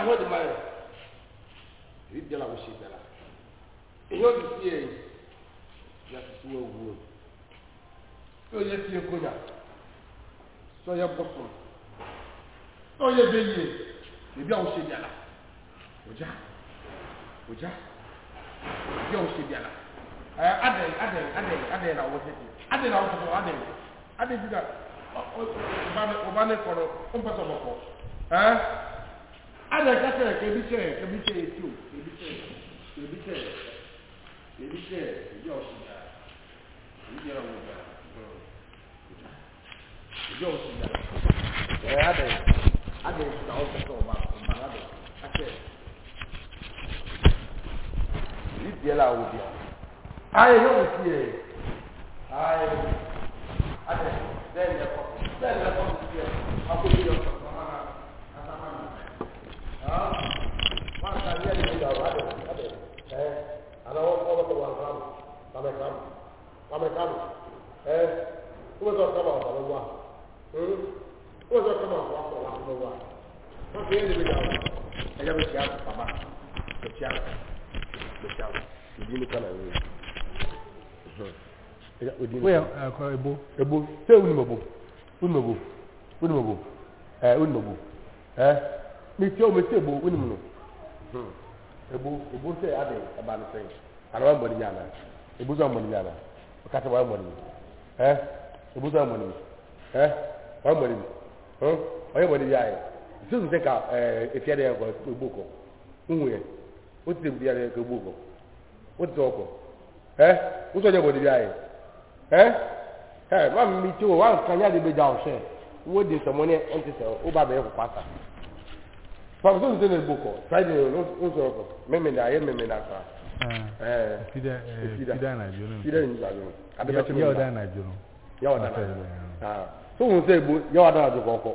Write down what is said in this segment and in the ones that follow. a ẹ̀dùnmá yẹ èyí bíọ́lá wọ́n ṣe bẹ́ẹ̀ la èyí ó ti fi yẹ yà tuntun wọ́n wú o tí ó onye fi yẹ kóyà tí ó yẹ bọ́kùn tí ó yẹ bẹ́ẹ̀ yẹ èbí àwọn ṣe bẹ́ẹ̀ la ọjà ọjà èbí àwọn ṣe bẹ́ẹ̀ adị ẹ adẹ̀yìn adẹ̀yìn adị adẹ̀yìn na wọ́n adị adẹ̀yìn na wọ́n tẹ̀sí adị ada kasa kebi kyɛ kebi kyɛ yɛ kebi kyɛ kebi kyɛ kebi kyɛ ebi ɔsi da ebi kyɛ ɔmo da ada ada ada ɗaya da bida abu a gaba shi haka kama da shi haka da shi haka da jini kana ne waya akwa eh wuni mabo eh mi ti o mi ti ebo zụzụ dị ka efiara ya gbogbo nwunye otu ebute ya ka gbogbo otu ọkọ ẹ otu ọjọ gbọdọ bia yẹ ẹ ẹ wọn mi tí o wọn ee ee de bẹ jà ọsẹ wọn di sọmọ ní ah, ẹ ti sẹ ọ bá bẹ yẹ kó pàtà fàbí na tẹ lè gbòkọ sáyidì ló ń sọ̀rọ̀ kọ mẹmẹ dà ayé mẹmẹ dà kọ. fida fida nàìjọ nù fida nàìjọ nù adébẹ́tì mi nà yàwó dà nàìjọ nù yàwó dà nàìjọ nù tó ń sẹ ìbò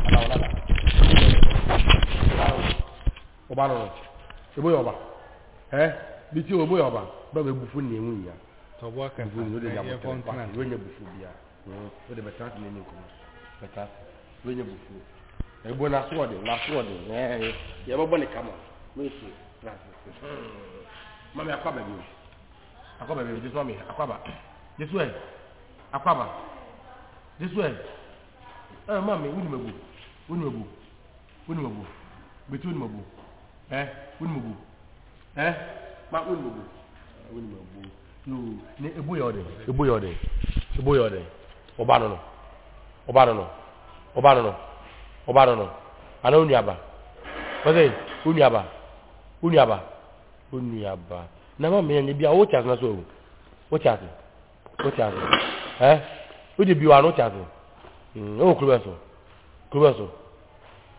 ọ̀la ọ̀la ọba rọrọ ebo ọba ẹ bi ti ebo yẹ ọba dọw bẹ bufu ni ewu yia tọbọ kẹfà bufu ni o de yabọ tẹrẹ pa o nye bufu bia o de bẹ taa tile ni nkuma bẹ taa o nye bufu ebo na asọ ọdi na asọ ọdi ẹẹ yẹ bẹ bọ ne kama n'o ti na asọ mami akọ abẹ mi o akọ abẹ mi o jesu ami akọ aba jesu ẹ akọ aba jesu ẹ ẹ mami wuli mẹ bu. wóni mo bò wóni mo bò gbètí wóni mo bò ẹ wóni mo bò ẹ má wóni mo bò wóni mo bò no ne ebo yɛ ɔdi ebo yɛ ɔdi ebo yɛ ɔdi ɔba nono ɔba nono ɔba nono ɔba nono ana nama mìíràn ni bi awo tí a sọ o o tí o ɛ o de bi wa ano tí a o kúrò bẹ sọ kúrò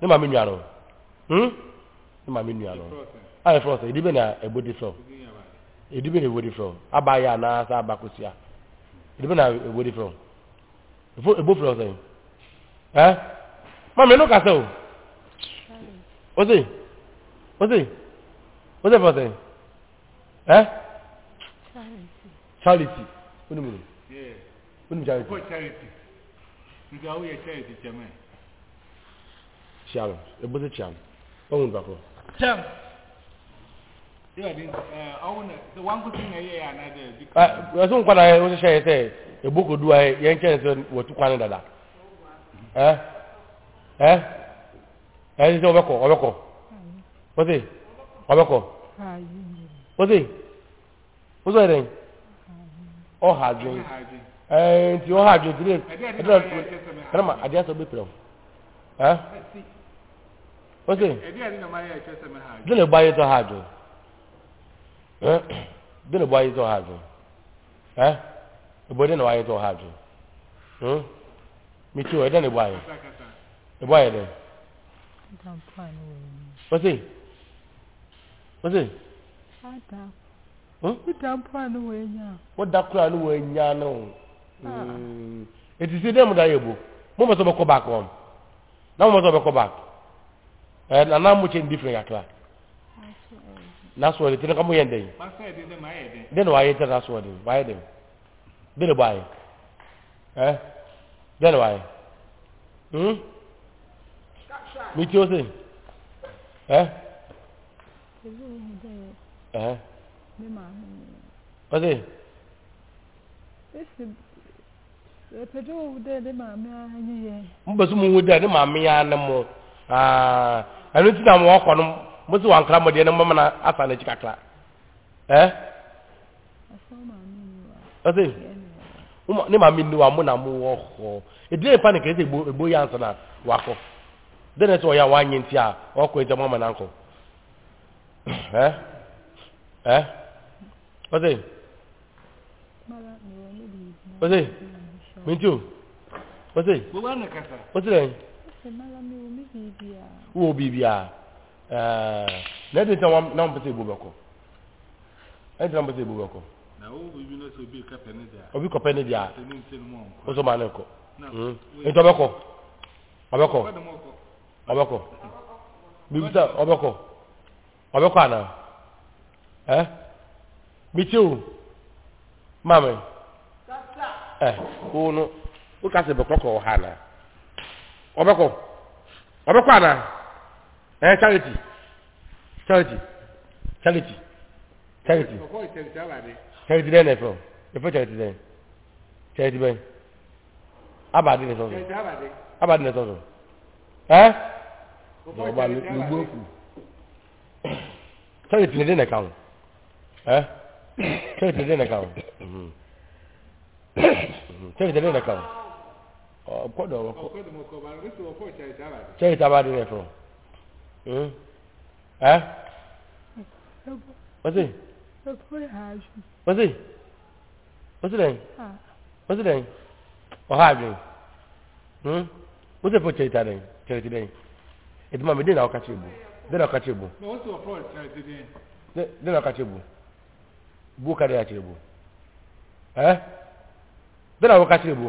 ní màmí nù àrùn hmm? ní màmí nù àrùn ayé fúrọ̀ sọ ìdíbẹ̀ ní ẹ̀bọ̀dì fúrọ̀ ìdíbẹ̀ ní ẹ̀bọ̀dì fúrọ̀ abayé àná sá abakosia ìdíbẹ̀ ní ẹ̀bọ̀dì fúrọ̀ ẹ̀bọ̀ fúrọ̀ sọ yìí ẹ́ màmí ẹnu kàṣẹ́ o ó sì ó sì ó sì fúrọ̀ sọ yìí ẹ́ charity ó ní mò ń charity. Charity. Nti awo yɛ charity kyɛmɛ. Thiago. Eu vou dizer Thiago. Vamos mudar, pô. champ! Yeah, this, uh, own, the one good thing here and another. Ah, eu sou um cara, eu sei que é, eu vou com duas, e a gente é o tu quando dá. Eh? Eh? Eh, isso é o beco, o beco. Você? O beco. Você? Você é quem? O Hadjin. Eh, o Hadjin, i Caramba, adianta o beco. Eh? Okay. Dole bayi to hajo. Eh? Dole bayi to hajo. Eh? Ibode na bayi to hajo. Hmm? Mi ti o dene bayi. E bayi de. Dan plan o. Wose? Wose? Ada. Hmm? Dan plan o enya. What da kura no enya no. Hmm. It is them that you bo. Mo mo so be back home. Now mo so be back. Eh, na nana mu cɛ different ka kila nasɔɔri tɛnɛ ka mu yɛn dɛyi den wa ye tɛ nasɔɔri wa ye dɛyi den de b'a ye ɛ den de b'a ye hun mi ti o se ɛ ɛ ɔse. mbɛsi mu wu dɛ ne maame ya ne mu. Ah, ɛno nti na mowɔ kɔ no mo sɛ wankra mmɔdeɛ no mama no asa n'akyi kakra ɛ ɔse ne ma n'i wa mo na mowɔ hɔ ɛdina ɛpa ne kɛɛ sɛ ɛbo yɛ ansa na wakɔ dɛ ne sɛ ɔyɛ a woanyɛ nti a ɔkɔ nti mama no ankɔ ɛ ɛ ɔse ɔse menti o ɔse wo biribia eh, na ɛde sɛ na wompɛ sɛ ɛbu bɛkɔ ɛde sɛ wompɛ sɛ ɛbu bɛkɔ obi kɔpɛ ne deɛ a wo so ma ne kɔ nti ɔbɛkɔ ɔbɛkɔ ɔbɛkɔ bibisa ɔbɛkɔ ɔbɛkɔ ana ɛ mitiw maame ɛ wo no wo ka sɛ bɛkɔkɔ wɔ ha anaa ọbẹkọ ọbẹkọ àná ẹ charity charity charity charity charity dẹ́n ẹ̀fọ́ ẹ̀fọ́ charity dẹ́n charity bẹ́ẹ̀ abadi ni abadi ọba charity o charity o charity o. ọkọdọ ọkọ ṣe ìtaba di rẹ fún ẹ wọ́sí wọ́sí wọ́sí lẹ́yìn wọ́sí lẹ́yìn ọ̀há àgbẹ̀ wọ́sí fún ṣe ìta lẹ́yìn ṣe ìta lẹ́yìn ètò màmí dènà ọkà ṣe bù dènà ọkà ṣe bù dènà ọkà ṣe bù bú kàdé àṣẹ bù ẹ dènà ọkà ṣe bù.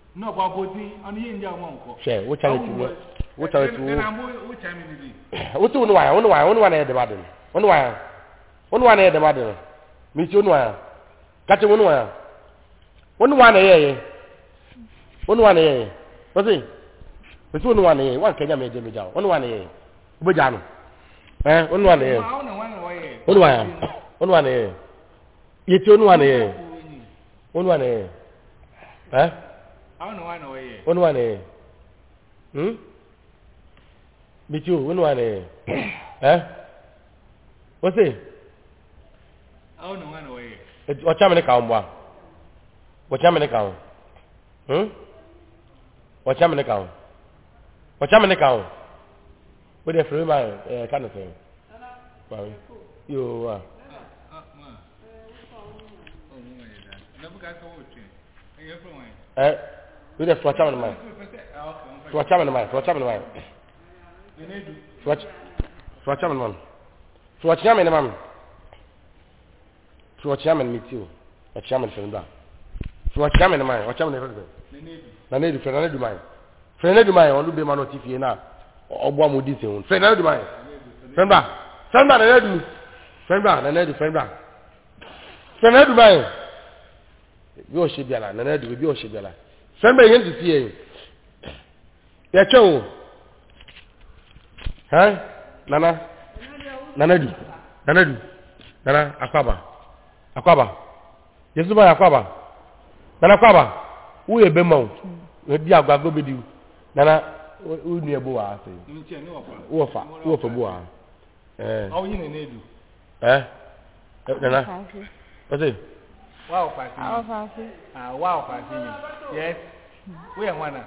No, but body and you in your monk. Share, which I would. What are you? Which I mean, what do I own? I own one at the garden. One wire. One one at the garden. Me too, wire. Catch one wire. One one a one one a. What's it? It's one one a. One Kenya made me down. One one a. Bujano. Eh, one one a. One wire. One one a wani wane hmm bichu wani wane eh wose awon wane waye ọcha mene kawo mbwa ọcha mene kawo hmm ọcha mene kawo ọcha mene kawo wọ́n dẹ̀ fẹ́rẹ́ máa ẹ̀ kánò sẹ́yìn pàmì yóò wà. ẹ Wíjẹ fún ọ̀chá mi nìmáyà. Fún ọ̀chá mi nìmáyà. Fún ọ̀chá mi nìmáyà. Fún ọ̀chá mi nìmáyà. Fún ọ̀chá mi nìmáyà. Fún ọ̀chá mi nìmáyà. Ọ̀chá mi nìmáyà. Fún ọ̀chá mi nìmáyà. Ọ̀chá mi nìmáyà. Nanedu. Fún Nanedu mayà. Fún Nanedu mayà wọn ló bẹ́ẹ̀ ma náà ti fi yẹn náà ọgbọ́n mu di sèwọ̀n. Fún Nanedu mayà. Fún bá. Fún bá Nanedu. Fún bá Nanedu. Fún bá. Fún Nanedu mayà. Bí ọ̀ sɛn bɛ yɛn tete yɛ yɛkyɛ wo hɛn nana nana du nana du nana akwaba akwaba yesu ba yɛ akwaba nana akwaba wo yɛ bɛma o ebi agbago bi di o nana o nua bo wa ase wo fa wo fa bo wa ɛɛ eh. ɛ eh? eh, nana ɔsi. Wow, ọ̀fà sí mi wa ọ̀fà sí mi yes wíyẹ̀ wọn náà.